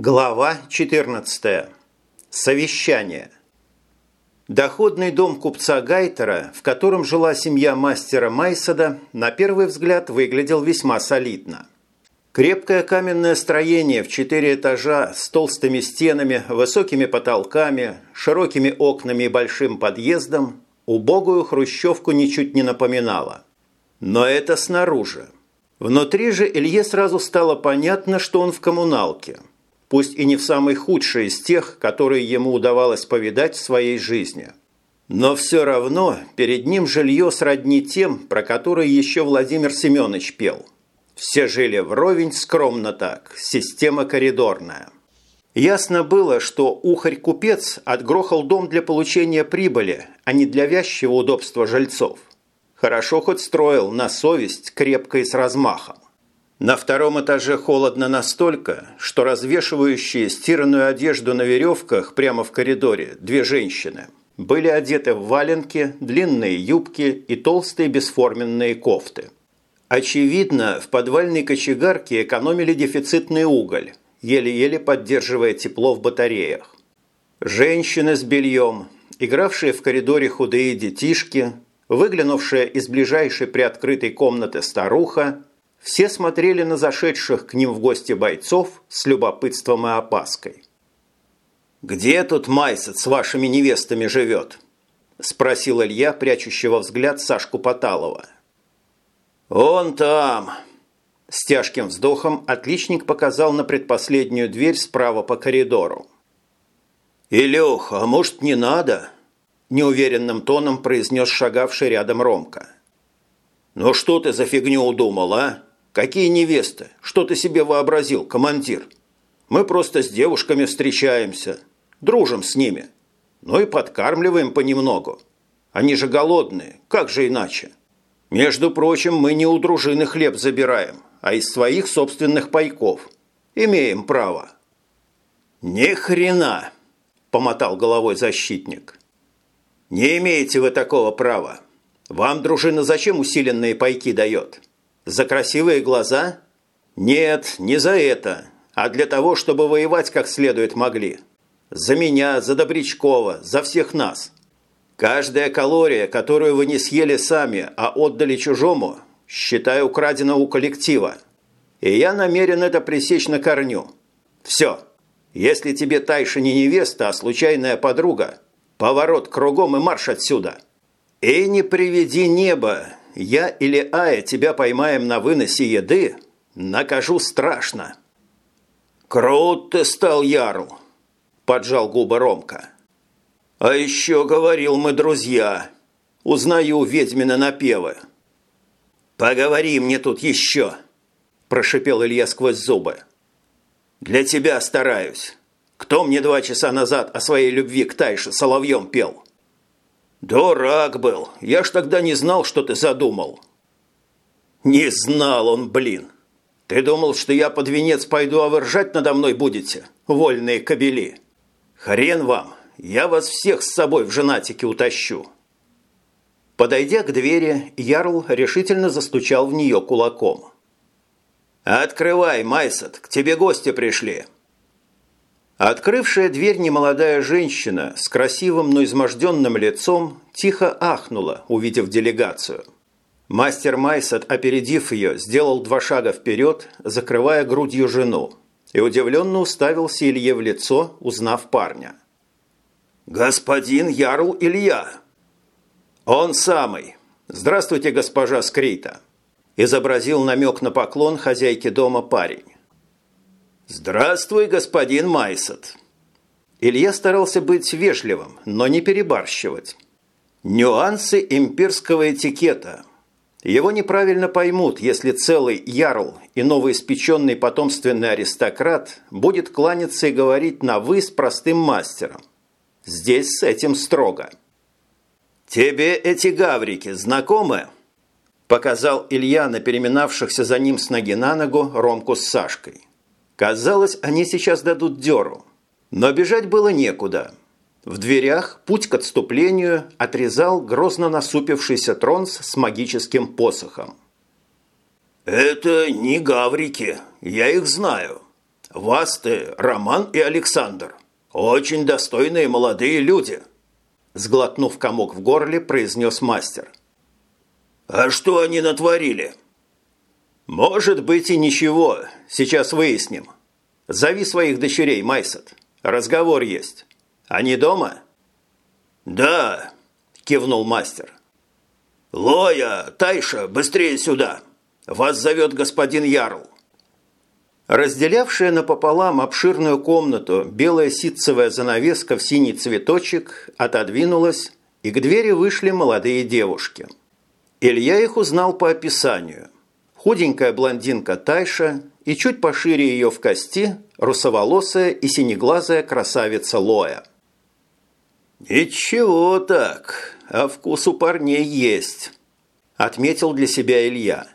Глава 14. Совещание. Доходный дом купца Гайтера, в котором жила семья мастера Майсада, на первый взгляд выглядел весьма солидно. Крепкое каменное строение в четыре этажа с толстыми стенами, высокими потолками, широкими окнами и большим подъездом убогую хрущевку ничуть не напоминало. Но это снаружи. Внутри же Илье сразу стало понятно, что он в коммуналке – пусть и не в самый худший из тех, которые ему удавалось повидать в своей жизни. Но все равно перед ним жилье сродни тем, про которые еще Владимир Семенович пел. Все жили вровень, скромно так, система коридорная. Ясно было, что ухарь-купец отгрохал дом для получения прибыли, а не для вязчего удобства жильцов. Хорошо хоть строил на совесть, крепко и с размахом. На втором этаже холодно настолько, что развешивающие стиранную одежду на веревках прямо в коридоре две женщины были одеты в валенки, длинные юбки и толстые бесформенные кофты. Очевидно, в подвальной кочегарке экономили дефицитный уголь, еле-еле поддерживая тепло в батареях. Женщины с бельем, игравшие в коридоре худые детишки, выглянувшая из ближайшей приоткрытой комнаты старуха все смотрели на зашедших к ним в гости бойцов с любопытством и опаской. «Где тут Майсет с вашими невестами живет?» – спросил Илья, прячущего взгляд Сашку Поталова. «Он там!» С тяжким вздохом отличник показал на предпоследнюю дверь справа по коридору. «Илюха, а может, не надо?» – неуверенным тоном произнес шагавший рядом Ромка. «Ну что ты за фигню удумал, а?» Какие невесты? Что ты себе вообразил, командир? Мы просто с девушками встречаемся, дружим с ними. Ну и подкармливаем понемногу. Они же голодные, как же иначе? Между прочим, мы не у дружины хлеб забираем, а из своих собственных пайков. Имеем право. Ни хрена, помотал головой защитник. Не имеете вы такого права. Вам дружина зачем усиленные пайки дает? За красивые глаза? Нет, не за это, а для того, чтобы воевать как следует могли. За меня, за Добрячкова, за всех нас. Каждая калория, которую вы не съели сами, а отдали чужому, считай украдена у коллектива. И я намерен это пресечь на корню. Все. Если тебе Тайша не невеста, а случайная подруга, поворот кругом и марш отсюда. И не приведи небо, я или Ая тебя поймаем на выносе еды, накажу страшно». «Крут ты стал, Ярл!» – поджал губы Ромка. «А еще говорил мы друзья. Узнаю ведьмина напевы». «Поговори мне тут еще!» – прошипел Илья сквозь зубы. «Для тебя стараюсь. Кто мне два часа назад о своей любви к Тайше соловьем пел?» «Дурак был. Я ж тогда не знал, что ты задумал». «Не знал он, блин. Ты думал, что я под венец пойду, а вы ржать надо мной будете, вольные кобели? Хрен вам, я вас всех с собой в женатике утащу». Подойдя к двери, Ярл решительно застучал в нее кулаком. «Открывай, Майсет, к тебе гости пришли». Открывшая дверь немолодая женщина с красивым, но изможденным лицом тихо ахнула, увидев делегацию. Мастер Майсет, опередив ее, сделал два шага вперед, закрывая грудью жену, и удивленно уставился Илье в лицо, узнав парня. «Господин Ярл Илья!» «Он самый! Здравствуйте, госпожа Скрита!» изобразил намек на поклон хозяйки дома парень. «Здравствуй, господин Майсет!» Илья старался быть вежливым, но не перебарщивать. Нюансы имперского этикета. Его неправильно поймут, если целый ярл и новоиспеченный потомственный аристократ будет кланяться и говорить на «вы» с простым мастером. Здесь с этим строго. «Тебе эти гаврики знакомы?» Показал Илья на переминавшихся за ним с ноги на ногу Ромку с Сашкой. Казалось, они сейчас дадут дёру. Но бежать было некуда. В дверях путь к отступлению отрезал грозно насупившийся Тронс с магическим посохом. «Это не гаврики, я их знаю. вас ты, Роман и Александр. Очень достойные молодые люди!» Сглотнув комок в горле, произнес мастер. «А что они натворили?» «Может быть и ничего. Сейчас выясним. Зови своих дочерей, Майсет. Разговор есть. Они дома?» «Да», – кивнул мастер. «Лоя, Тайша, быстрее сюда! Вас зовет господин Ярл!» Разделявшая напополам обширную комнату белая ситцевая занавеска в синий цветочек отодвинулась, и к двери вышли молодые девушки. Илья их узнал по описанию. Худенькая блондинка Тайша и чуть пошире ее в кости русоволосая и синеглазая красавица Лоя – «Ничего так, а вкус у парней есть», – отметил для себя Илья.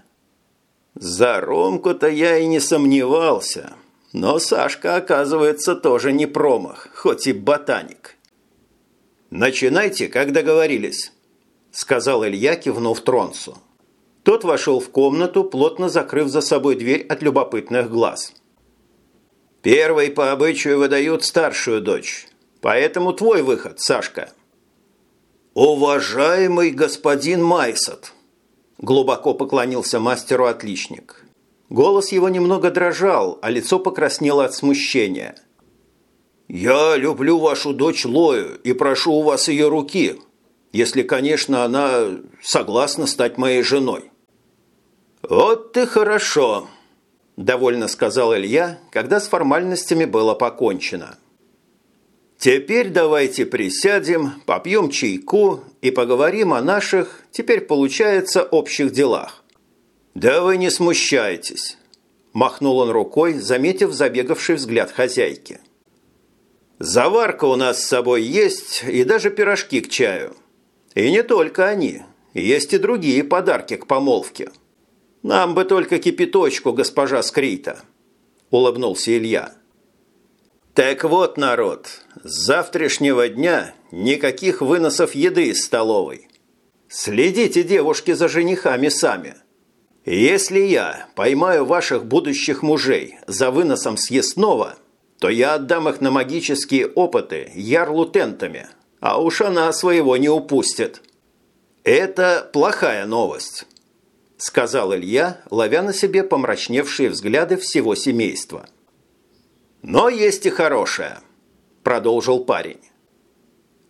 «За Ромку-то я и не сомневался, но Сашка, оказывается, тоже не промах, хоть и ботаник». «Начинайте, как договорились», – сказал Илья, кивнув Тронсу. Тот вошел в комнату, плотно закрыв за собой дверь от любопытных глаз. «Первой по обычаю выдают старшую дочь, Поэтому твой выход, Сашка». «Уважаемый господин Майсот!» Глубоко поклонился мастеру отличник. Голос его немного дрожал, а лицо покраснело от смущения. «Я люблю вашу дочь Лою и прошу у вас ее руки, если, конечно, она согласна стать моей женой». «Вот ты хорошо», – довольно сказал Илья, когда с формальностями было покончено. Теперь давайте присядем, попьем чайку и поговорим о наших, теперь получается, общих делах. Да вы не смущайтесь, махнул он рукой, заметив забегавший взгляд хозяйки. Заварка у нас с собой есть и даже пирожки к чаю. И не только они, есть и другие подарки к помолвке. Нам бы только кипяточку, госпожа Скрита, улыбнулся Илья. Так вот, народ, с завтрашнего дня никаких выносов еды из столовой. Следите, девушки, за женихами сами. Если я поймаю ваших будущих мужей за выносом съестного, то я отдам их на магические опыты ярлутентами, а уж она своего не упустит. Это плохая новость, сказал Илья, ловя на себе помрачневшие взгляды всего семейства. Но есть и хорошее, продолжил парень.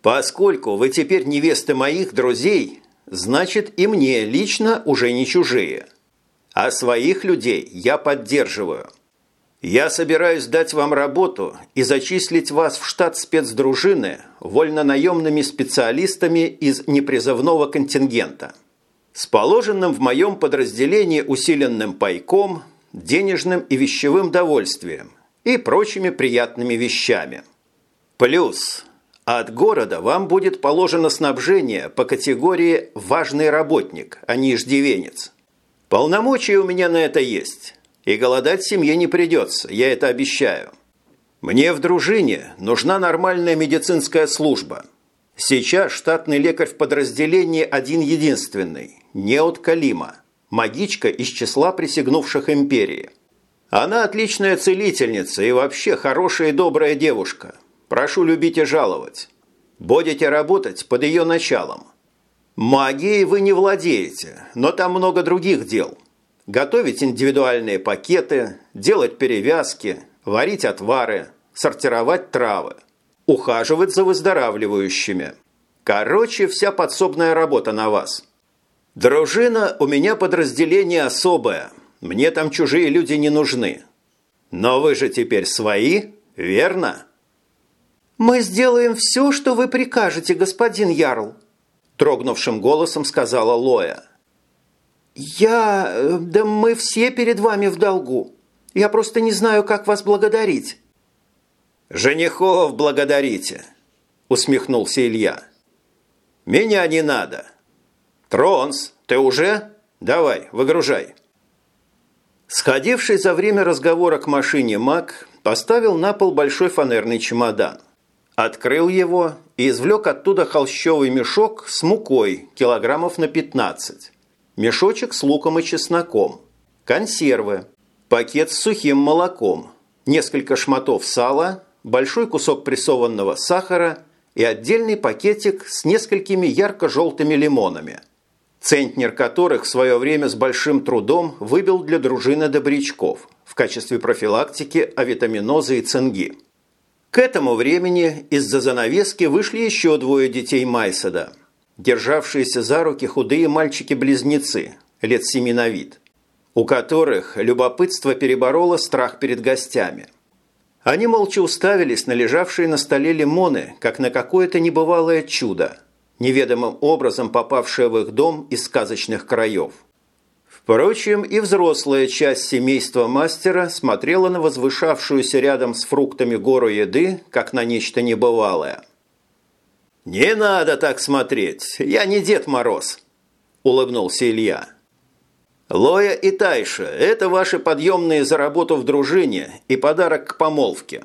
Поскольку вы теперь невесты моих друзей, значит и мне лично уже не чужие. А своих людей я поддерживаю. Я собираюсь дать вам работу и зачислить вас в штат спецдружины вольнонаемными специалистами из непризывного контингента. С положенным в моем подразделении усиленным пайком, денежным и вещевым довольствием – и прочими приятными вещами. Плюс от города вам будет положено снабжение по категории «важный работник», а не иждивенец. Полномочия у меня на это есть, и голодать семье не придется, я это обещаю. Мне в дружине нужна нормальная медицинская служба. Сейчас штатный лекарь в подразделении один-единственный, не от Калима, магичка из числа присягнувших империи – она отличная целительница и вообще хорошая и добрая девушка. Прошу любить и жаловать. Будете работать под ее началом. Магией вы не владеете, но там много других дел. Готовить индивидуальные пакеты, делать перевязки, варить отвары, сортировать травы, ухаживать за выздоравливающими. Короче, вся подсобная работа на вас. Дружина у меня подразделение особое – мне там чужие люди не нужны. Но вы же теперь свои, верно?» «Мы сделаем все, что вы прикажете, господин Ярл», – трогнувшим голосом сказала Лоя. «Я... Э, да мы все перед вами в долгу. Я просто не знаю, как вас благодарить». «Женихов благодарите», – усмехнулся Илья. «Меня не надо. Тронс, ты уже? Давай, выгружай». Сходивший за время разговора к машине маг поставил на пол большой фанерный чемодан. Открыл его и извлек оттуда холщовый мешок с мукой килограммов на 15. Мешочек с луком и чесноком. Консервы. Пакет с сухим молоком. несколько шматов сала, большой кусок прессованного сахара и отдельный пакетик с несколькими ярко-желтыми лимонами, центнер которых в свое время с большим трудом выбил для дружины добрячков в качестве профилактики авитаминоза и цинги. К этому времени из-за занавески вышли еще двое детей Майседа, державшиеся за руки худые мальчики-близнецы, лет семи на вид, у которых любопытство перебороло страх перед гостями. Они молча уставились на лежавшие на столе лимоны, как на какое-то небывалое чудо, неведомым образом попавшее в их дом из сказочных краев. Впрочем, и взрослая часть семейства мастера смотрела на возвышавшуюся рядом с фруктами гору еды, как на нечто небывалое. «Не надо так смотреть, я не Дед Мороз», – улыбнулся Илья. «Лоя и Тайша – это ваши подъемные за работу в дружине и подарок к помолвке.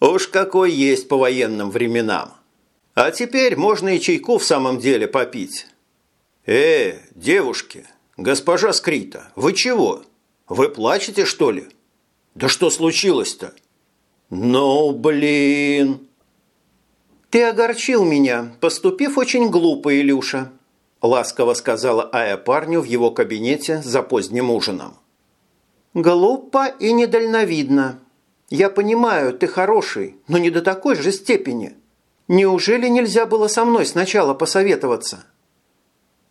Уж какой есть по военным временам. А теперь можно и чайку в самом деле попить. Э, девушки, «Госпожа Скрита, вы чего? Вы плачете, что ли? Да что случилось-то?» «Ну, блин!» «Ты огорчил меня, поступив очень глупо, Илюша», ласково сказала Ая парню в его кабинете за поздним ужином. «Глупо и недальновидно. Я понимаю, ты хороший, но не до такой же степени. Неужели нельзя было со мной сначала посоветоваться?»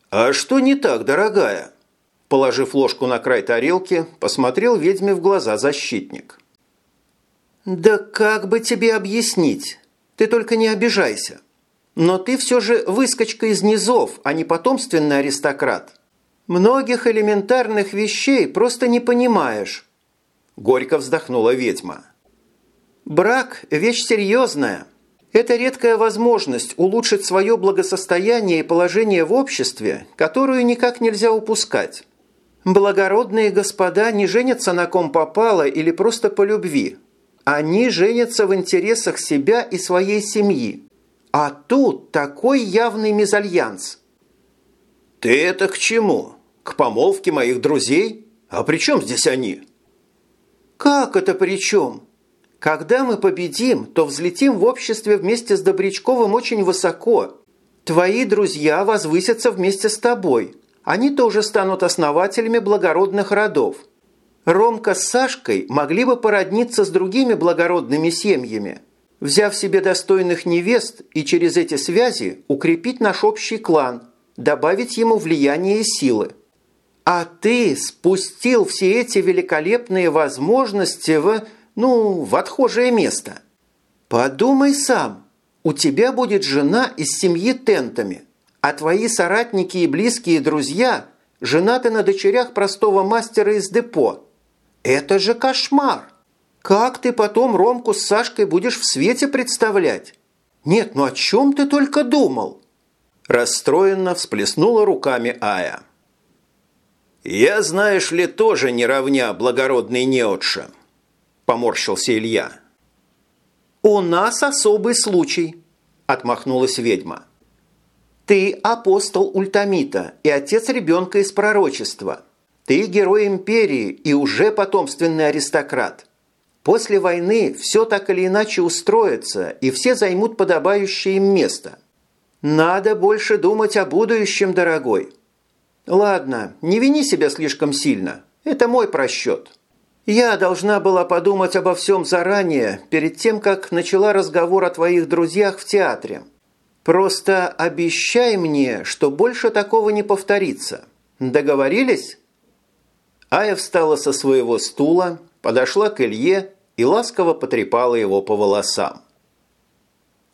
«А что не так, дорогая?» Положив ложку на край тарелки, посмотрел ведьме в глаза защитник. «Да как бы тебе объяснить? Ты только не обижайся. Но ты все же выскочка из низов, а не потомственный аристократ. Многих элементарных вещей просто не понимаешь». Горько вздохнула ведьма. «Брак – вещь серьезная. Это редкая возможность улучшить свое благосостояние и положение в обществе, которую никак нельзя упускать. Благородные господа не женятся на ком попало или просто по любви. Они женятся в интересах себя и своей семьи. А тут такой явный мезальянс. «Ты это к чему? К помолвке моих друзей? А при чем здесь они?» «Как это при чем? Когда мы победим, то взлетим в обществе вместе с Добрячковым очень высоко. Твои друзья возвысятся вместе с тобой» они тоже станут основателями благородных родов. Ромка с Сашкой могли бы породниться с другими благородными семьями, взяв себе достойных невест и через эти связи укрепить наш общий клан, добавить ему влияние и силы. А ты спустил все эти великолепные возможности в, ну, в отхожее место. Подумай сам, у тебя будет жена из семьи Тентами – а твои соратники и близкие друзья женаты на дочерях простого мастера из депо. Это же кошмар! Как ты потом Ромку с Сашкой будешь в свете представлять? Нет, ну о чем ты только думал?» Расстроенно всплеснула руками Ая. «Я, знаешь ли, тоже не равня благородный неотша», – поморщился Илья. «У нас особый случай», – отмахнулась ведьма. Ты апостол Ультамита и отец ребенка из пророчества. Ты герой империи и уже потомственный аристократ. После войны все так или иначе устроится, и все займут подобающее им место. Надо больше думать о будущем, дорогой. Ладно, не вини себя слишком сильно. Это мой просчет. Я должна была подумать обо всем заранее, перед тем, как начала разговор о твоих друзьях в театре. Просто обещай мне, что больше такого не повторится. Договорились?» Ая встала со своего стула, подошла к Илье и ласково потрепала его по волосам.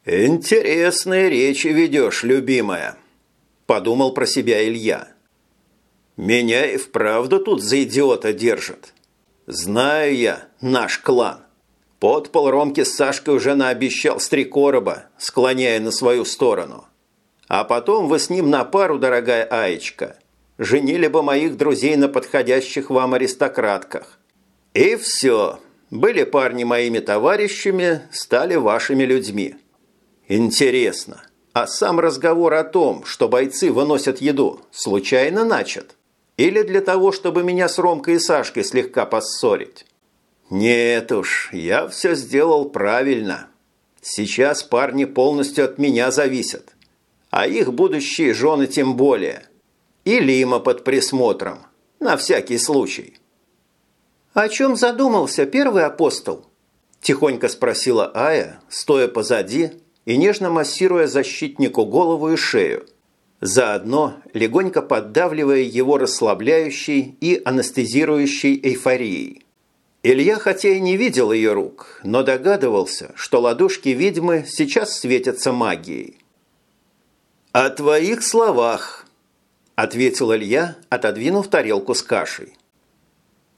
«Интересные речи ведешь, любимая», – подумал про себя Илья. «Меня и вправду тут за идиота держат. Знаю я наш клан. Подпол Ромки с Сашкой уже наобещал с три короба, склоняя на свою сторону. А потом вы с ним на пару, дорогая Аечка. Женили бы моих друзей на подходящих вам аристократках. И все. Были парни моими товарищами, стали вашими людьми. Интересно, а сам разговор о том, что бойцы выносят еду, случайно начат? Или для того, чтобы меня с Ромкой и Сашкой слегка поссорить? «Нет уж, я все сделал правильно. Сейчас парни полностью от меня зависят, а их будущие жены тем более. И Лима под присмотром, на всякий случай». «О чем задумался первый апостол?» – тихонько спросила Ая, стоя позади и нежно массируя защитнику голову и шею, заодно легонько поддавливая его расслабляющей и анестезирующей эйфорией. Илья хотя и не видел ее рук, но догадывался, что ладошки ведьмы сейчас светятся магией. «О твоих словах», – ответил Илья, отодвинув тарелку с кашей.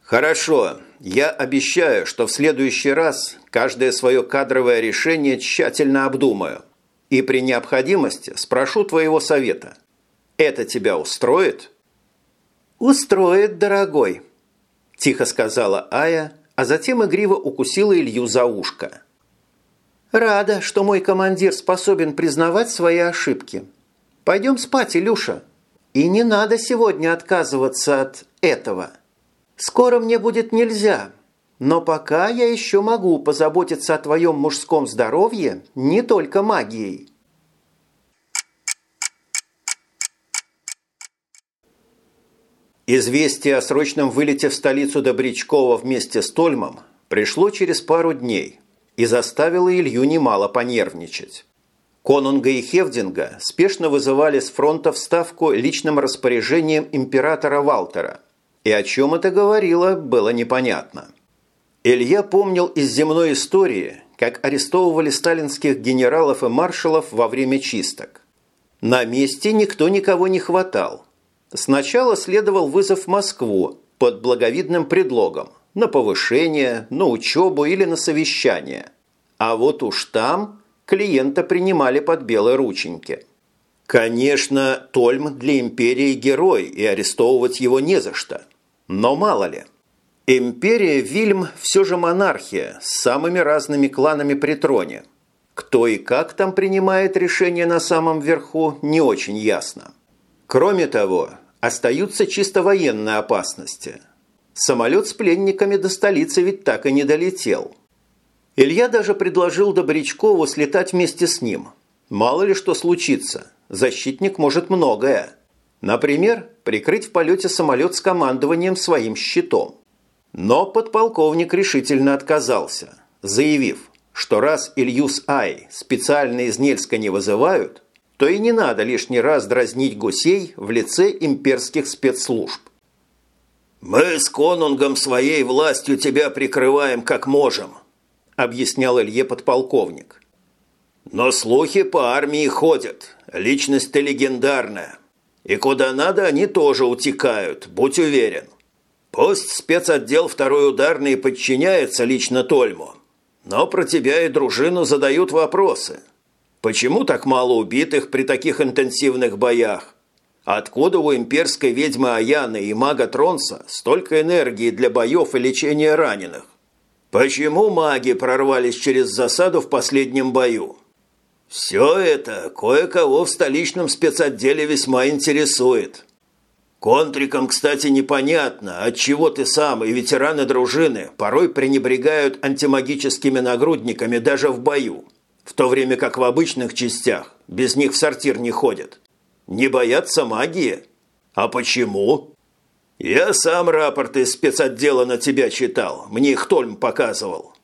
«Хорошо, я обещаю, что в следующий раз каждое свое кадровое решение тщательно обдумаю и при необходимости спрошу твоего совета. Это тебя устроит?» «Устроит, дорогой», – тихо сказала Ая, а затем игриво укусила Илью за ушко. «Рада, что мой командир способен признавать свои ошибки. Пойдем спать, Илюша. И не надо сегодня отказываться от этого. Скоро мне будет нельзя, но пока я еще могу позаботиться о твоем мужском здоровье не только магией». Известие о срочном вылете в столицу Добрячкова вместе с Тольмом пришло через пару дней и заставило Илью немало понервничать. Конунга и Хевдинга спешно вызывали с фронта в Ставку личным распоряжением императора Валтера, и о чем это говорило, было непонятно. Илья помнил из земной истории, как арестовывали сталинских генералов и маршалов во время чисток. На месте никто никого не хватал – Сначала следовал вызов в Москву под благовидным предлогом на повышение, на учебу или на совещание. А вот уж там клиента принимали под белые рученьки. Конечно, Тольм для империи герой, и арестовывать его не за что. Но мало ли. Империя Вильм все же монархия с самыми разными кланами при троне. Кто и как там принимает решение на самом верху, не очень ясно. Кроме того, остаются чисто военные опасности. Самолет с пленниками до столицы ведь так и не долетел. Илья даже предложил Добрячкову слетать вместе с ним. Мало ли что случится, защитник может многое. Например, прикрыть в полете самолет с командованием своим щитом. Но подполковник решительно отказался, заявив, что раз Ильюс Ай специально из Нельска не вызывают – то и не надо лишний раз дразнить гусей в лице имперских спецслужб. «Мы с конунгом своей властью тебя прикрываем как можем», объяснял Илье подполковник. «Но слухи по армии ходят, личность ты легендарная. И куда надо, они тоже утекают, будь уверен. Пусть спецотдел второй ударный подчиняется лично Тольму, но про тебя и дружину задают вопросы. Почему так мало убитых при таких интенсивных боях? Откуда у имперской ведьмы Аяны и мага Тронса столько энергии для боев и лечения раненых? Почему маги прорвались через засаду в последнем бою? Все это кое-кого в столичном спецотделе весьма интересует. Контрикам, кстати, непонятно, отчего ты сам и ветераны дружины порой пренебрегают антимагическими нагрудниками даже в бою в то время как в обычных частях без них в сортир не ходят. Не боятся магии? А почему? Я сам рапорты спецотдела на тебя читал, мне их Тольм показывал.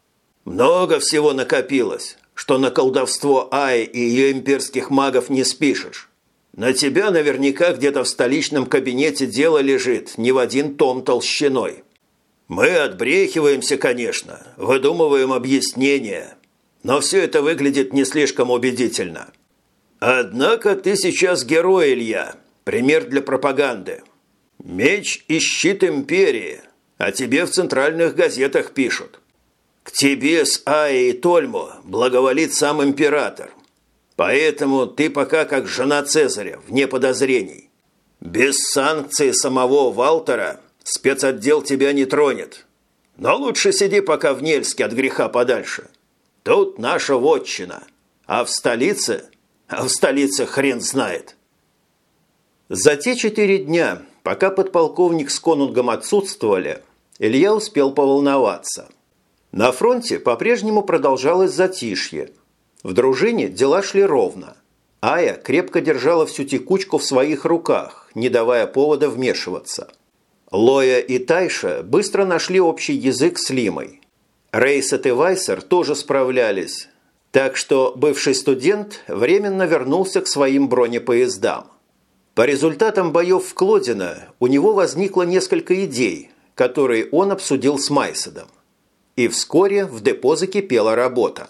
Много всего накопилось, что на колдовство Ай и ее имперских магов не спишешь. На тебя наверняка где-то в столичном кабинете дело лежит не в один том толщиной. Мы отбрехиваемся, конечно, выдумываем объяснения, но все это выглядит не слишком убедительно. Однако ты сейчас герой, Илья, пример для пропаганды. Меч и щит империи, а тебе в центральных газетах пишут. К тебе с Аей и Тольму благоволит сам император. Поэтому ты пока как жена Цезаря, вне подозрений. Без санкции самого Валтера спецотдел тебя не тронет. Но лучше сиди пока в Нельске от греха подальше. Тут наша вотчина. А в столице? А в столице хрен знает. За те четыре дня, пока подполковник с конунгом отсутствовали, Илья успел поволноваться. На фронте по-прежнему продолжалось затишье. В дружине дела шли ровно. Ая крепко держала всю текучку в своих руках, не давая повода вмешиваться. Лоя и Тайша быстро нашли общий язык с Лимой. Рейсет и Вайсер тоже справлялись, так что бывший студент временно вернулся к своим бронепоездам. По результатам боев в Клодино у него возникло несколько идей, которые он обсудил с Майседом. И вскоре в депо закипела работа.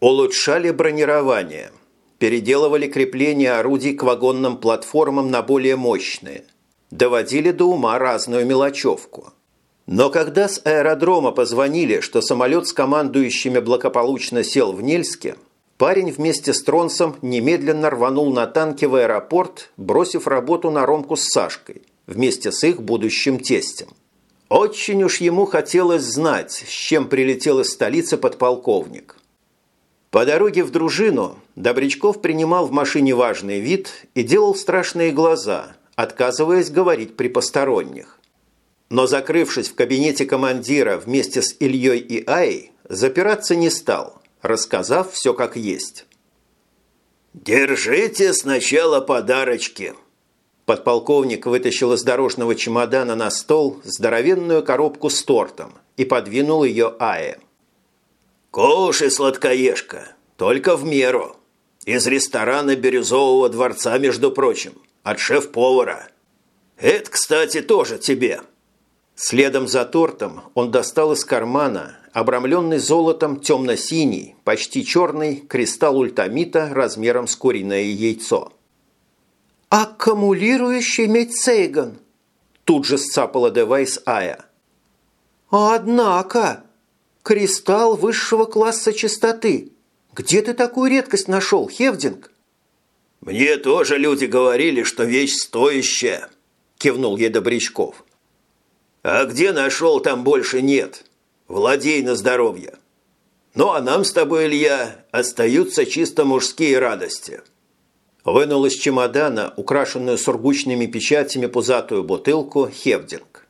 Улучшали бронирование, переделывали крепление орудий к вагонным платформам на более мощные, доводили до ума разную мелочевку. Но когда с аэродрома позвонили, что самолет с командующими благополучно сел в Нельске – Парень вместе с Тронсом немедленно рванул на танке в аэропорт, бросив работу на Ромку с Сашкой, вместе с их будущим тестем. Очень уж ему хотелось знать, с чем прилетел из столицы подполковник. По дороге в дружину Добрячков принимал в машине важный вид и делал страшные глаза, отказываясь говорить при посторонних. Но закрывшись в кабинете командира вместе с Ильей и Аей, запираться не стал – рассказав все как есть. «Держите сначала подарочки!» Подполковник вытащил из дорожного чемодана на стол здоровенную коробку с тортом и подвинул ее Ае. «Кушай, сладкоежка, только в меру. Из ресторана Бирюзового дворца, между прочим, от шеф-повара. Это, кстати, тоже тебе». Следом за тортом он достал из кармана обрамленный золотом темно-синий, почти черный кристалл ультамита размером с куриное яйцо. «Аккумулирующий медсейган!» Тут же сцапала девайс Ая. «Однако! Кристалл высшего класса чистоты! Где ты такую редкость нашел, Хевдинг?» «Мне тоже люди говорили, что вещь стоящая», – кивнул ей Добрячков. «А где нашел, там больше нет. Владей на здоровье. Ну, а нам с тобой, Илья, остаются чисто мужские радости». Вынул из чемодана, украшенную сургучными печатями пузатую бутылку, Хевдинг.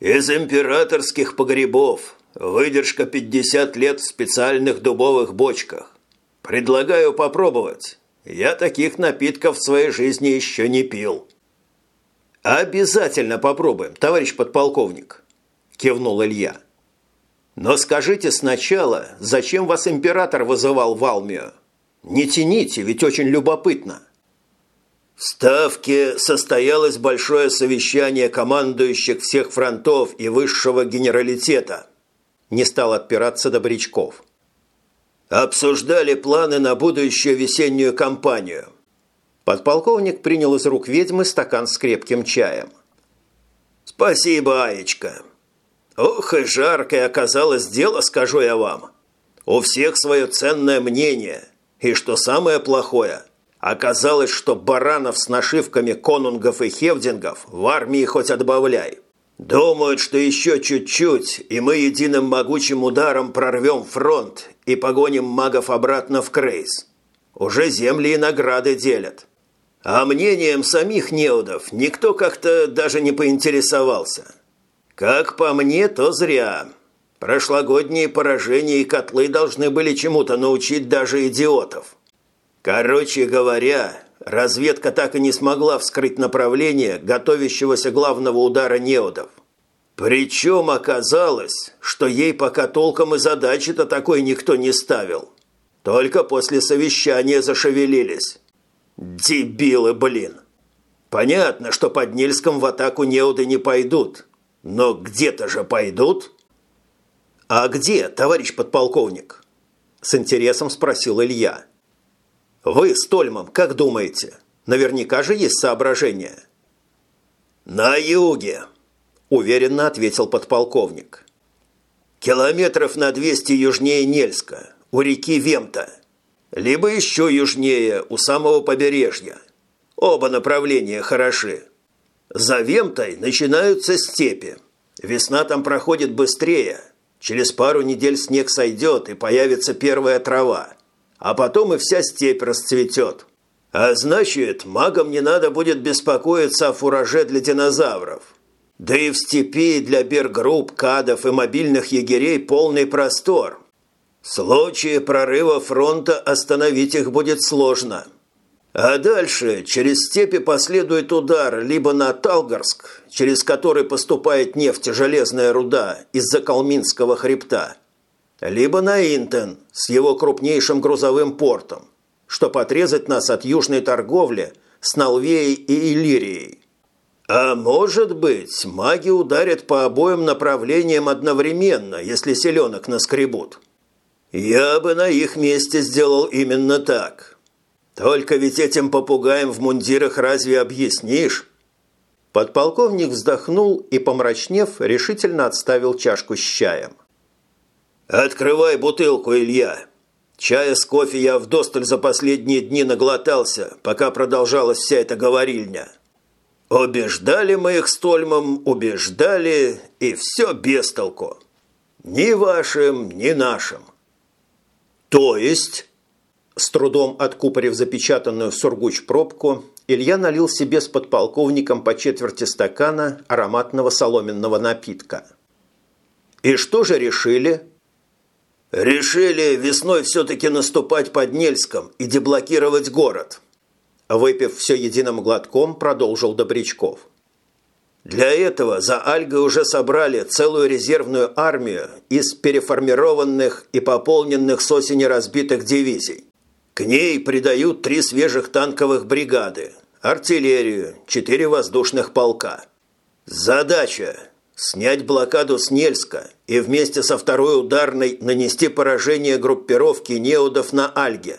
«Из императорских погребов. Выдержка 50 лет в специальных дубовых бочках. Предлагаю попробовать. Я таких напитков в своей жизни еще не пил». «Обязательно попробуем, товарищ подполковник», – кивнул Илья. Но скажите сначала, зачем вас император вызывал в Алмию? Не тяните, ведь очень любопытно. В Ставке состоялось большое совещание командующих всех фронтов и высшего генералитета. Не стал отпираться Добрячков. Обсуждали планы на будущую весеннюю кампанию. Подполковник принял из рук ведьмы стакан с крепким чаем. «Спасибо, Аечка. Ох и жаркое оказалось дело, скажу я вам. У всех свое ценное мнение. И что самое плохое, оказалось, что баранов с нашивками конунгов и хевдингов в армии хоть отбавляй. Думают, что еще чуть-чуть, и мы единым могучим ударом прорвем фронт и погоним магов обратно в Крейс. Уже земли и награды делят. А мнением самих неудов никто как-то даже не поинтересовался. Как по мне, то зря. Прошлогодние поражения и котлы должны были чему-то научить даже идиотов. Короче говоря, разведка так и не смогла вскрыть направление готовящегося главного удара неудов. Причем оказалось, что ей пока толком и задачи-то такой никто не ставил. Только после совещания зашевелились. Дебилы, блин! Понятно, что под Нельском в атаку неуды не пойдут, но где-то же пойдут. А где, товарищ подполковник? С интересом спросил Илья. Вы с Тольмом как думаете? Наверняка же есть соображения. На юге, уверенно ответил подполковник. Километров на 200 южнее Нельска, у реки Вемта. Либо еще южнее, у самого побережья. Оба направления хороши. За Вемтой начинаются степи. Весна там проходит быстрее. Через пару недель снег сойдет, и появится первая трава. А потом и вся степь расцветет. А значит, магам не надо будет беспокоиться о фураже для динозавров. Да и в степи для бергрупп, кадов и мобильных егерей полный простор. В случае прорыва фронта остановить их будет сложно. А дальше через степи последует удар либо на Талгарск, через который поступает нефть и железная руда из-за Калминского хребта, либо на Интен с его крупнейшим грузовым портом, чтобы отрезать нас от южной торговли с Налвеей и Иллирией. А может быть, маги ударят по обоим направлениям одновременно, если селенок наскребут. Я бы на их месте сделал именно так». Только ведь этим попугаем в мундирах разве объяснишь? Подполковник вздохнул и, помрачнев, решительно отставил чашку с чаем. «Открывай бутылку, Илья. Чая с кофе я вдосталь за последние дни наглотался, пока продолжалась вся эта говорильня. Убеждали мы их с Тольмом, убеждали, и все без толку. Ни вашим, ни нашим». «То есть?» С трудом откупорив запечатанную в сургуч пробку, Илья налил себе с подполковником по четверти стакана ароматного соломенного напитка. «И что же решили?» «Решили весной все-таки наступать под Нельском и деблокировать город», выпив все единым глотком, продолжил Добрячков. Для этого за Альгой уже собрали целую резервную армию из переформированных и пополненных с осени разбитых дивизий. К ней придают три свежих танковых бригады, артиллерию, четыре воздушных полка. Задача – снять блокаду Снельска и вместе со второй ударной нанести поражение группировки неудов на Альге,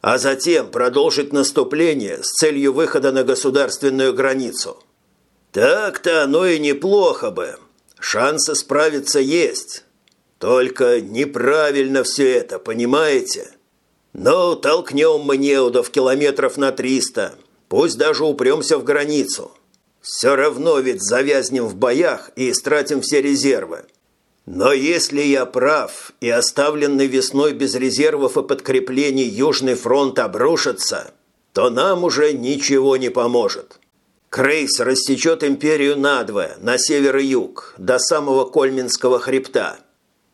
а затем продолжить наступление с целью выхода на государственную границу. Так-то оно и неплохо бы. Шансы справиться есть. Только неправильно все это, понимаете? – «Ну, толкнем мы неудов километров на триста, пусть даже упремся в границу. Все равно ведь завязнем в боях и истратим все резервы. Но если я прав, и оставленный весной без резервов и подкреплений Южный фронт обрушится, то нам уже ничего не поможет. Крейс растечет империю надвое, на север и юг, до самого Кольминского хребта»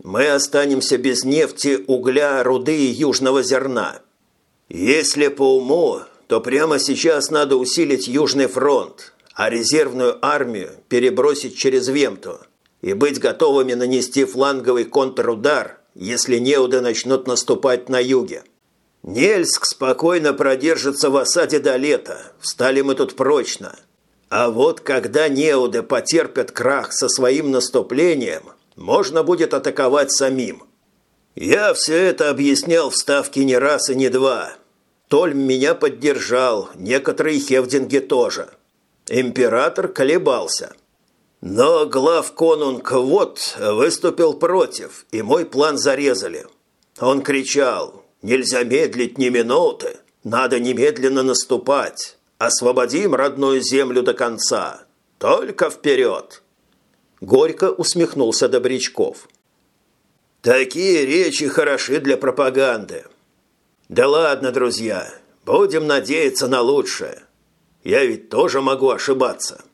мы останемся без нефти, угля, руды и южного зерна. Если по уму, то прямо сейчас надо усилить Южный фронт, а резервную армию перебросить через Вемту и быть готовыми нанести фланговый контрудар, если неуды начнут наступать на юге. Нельск спокойно продержится в осаде до лета, встали мы тут прочно. А вот когда неуды потерпят крах со своим наступлением – можно будет атаковать самим. Я все это объяснял в Ставке не раз и не два. Тольм меня поддержал, некоторые хевдинги тоже. Император колебался. Но глав конунг вот выступил против, и мой план зарезали. Он кричал «Нельзя медлить ни минуты, надо немедленно наступать, освободим родную землю до конца, только вперед!» Горько усмехнулся Добрячков. «Такие речи хороши для пропаганды. Да ладно, друзья, будем надеяться на лучшее. Я ведь тоже могу ошибаться».